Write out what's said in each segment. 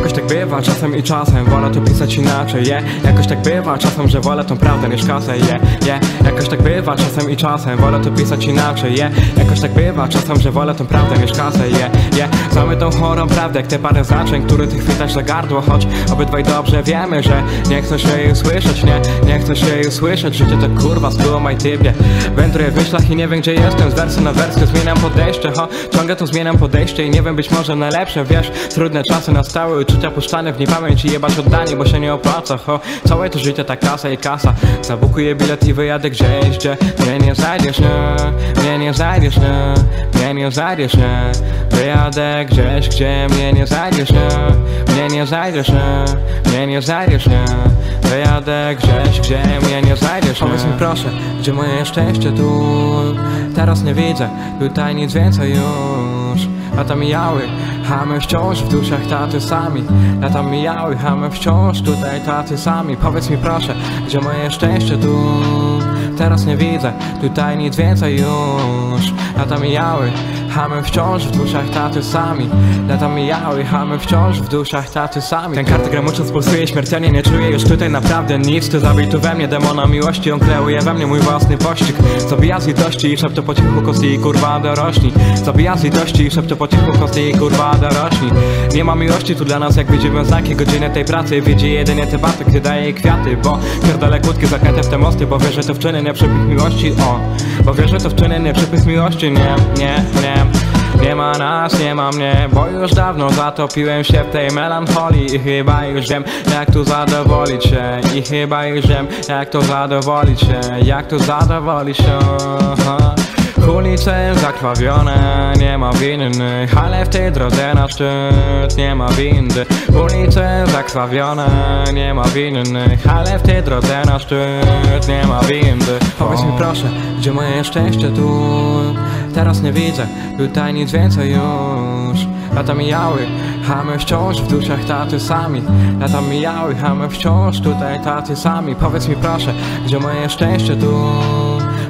tak bywa, czasem i czasem Wolę to pisać inaczej, je. Jakoś tak bywa, czasem, że wolę tą prawdę niż kasę, je je. Jakoś tak bywa, czasem i czasem Wolę to pisać inaczej, je. Jakoś tak bywa, czasem, że wolę tą prawdę niż kasę, je je. Znamy tą chorą prawdę, jak te parę znaczeń Który ty chwytasz za gardło, choć obydwaj dobrze wiemy, że Nie chcesz jej usłyszeć, nie. Nie chcesz jej usłyszeć, życie to kurwa skuma i tybie Wędruję w myślach i nie wiem gdzie jestem Z wersu na wersję zmieniam podejście, ho. Ciągle to zmieniam podejście i nie wiem być może najlepsze Wiesz, trudne czasy nastały, uczucia puszczane w niepamięć I jebać oddanie, bo się nie opłaca, ho. Całe to życie ta kasa i kasa. Zabukuję bilet i wyjadę gdzieś, gdzie Mnie nie znajdziesz, nie. Mnie nie znajdziesz, nie. Mnie nie znajdziesz, nie. Wyjadę gdzieś, gdzie mnie nie znajdziesz, nie. Mnie nie znajdziesz, nie. Mnie nie znajdziesz, nie. Wyjadę gdzieś, gdzie mnie nie znajdziesz Powiedz mi proszę, gdzie moje szczęście tu? Teraz nie widzę, tutaj nic więcej już Lata mijały, a my wciąż w duszach taty sami. Lata mijały, a my wciąż tutaj taty sami. Powiedz mi proszę, gdzie moje szczęście tu? Teraz nie widzę, tutaj nic więcej już. Lata mijały, a my wciąż w duszach taty sami. Lata mijały, a my wciąż w duszach taty sami. Ten kartogram ucząc pulsuje śmiertelnie, nie czuję już tutaj naprawdę nic. Ty zabij tu we mnie demona miłości, on kreuje we mnie mój własny pościg. Zabija z litości i szepcze po cichu kosti i kurwa dorośli. Zabija z litości i szepcze po cichu kosti i kurwa dorośli. Nie ma miłości tu dla nas jak widzimy znaki. Godziny tej pracy Widzi jedynie te baty, gdy daje jej kwiaty. Bo pierdolę kłódki zakręte w te mosty, bo wierzę to w czyny, nie przypych miłości, o. Bo wierzę to w czyny, nie przypych miłości, nie, nie, nie nie ma nas, nie ma mnie, bo już dawno zatopiłem się w tej melancholii I chyba już wiem, jak tu zadowolić się I chyba już wiem, jak to zadowolić się Jak to zadowolić się. Ulice zakrwawione, nie ma winnych Ale w tej drodze na szczyt nie ma windy. Ulice zakrwawione, nie ma winnych Ale w tej drodze na szczyt nie ma windy. Powiedz mi proszę, gdzie moje szczęście tu? Teraz nie widzę, tutaj nic więcej już. Lata mijały, a my wciąż w duszach taty sami. Lata mijały, a my wciąż tutaj taty sami. Powiedz mi proszę, gdzie moje szczęście tu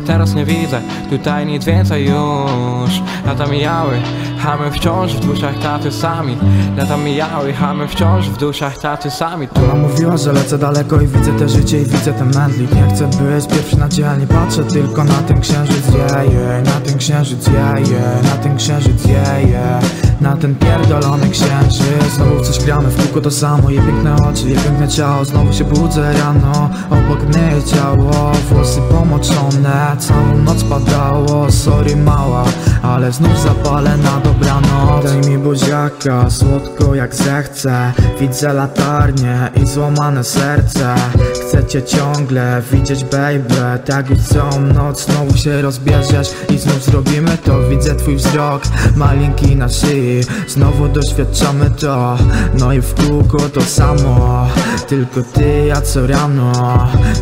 Teraz nie widzę, tutaj nic więcej już. Lata mijały, a wciąż w duszach taty sami. Lata mijały, a wciąż w duszach taty sami. Ona mówiła, że lecę daleko i widzę te życie i widzę ten mędlik Nie chcę być pierwszy na dzielnie, patrzę tylko na ten księżyc, yeah, yeah Na ten księżyc, yeah, yeah Na ten księżyc, yeah, yeah Na ten pierdolony księżyc Znowu coś gramy, w kółko to samo. Jej piękne oczy, jej piękne ciało. Znowu się budzę rano. Obok mnie ciało. Włosy pomoczone Całą noc padało. Sorry mała Ale znów zapalę na dobranoc. Daj mi buziaka, słodko jak zechcę Widzę latarnię i złamane serce. Chcę cię ciągle widzieć baby. Tak już całą noc znowu się rozbierzesz I znów zrobimy to, widzę twój wzrok Malinki na szyi, znowu doświadczamy to. No i w kółko to samo. Tylko ty, ja co rano?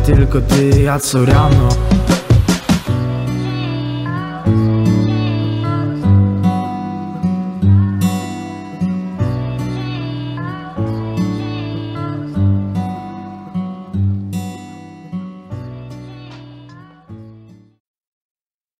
Tylko ty, ja co rano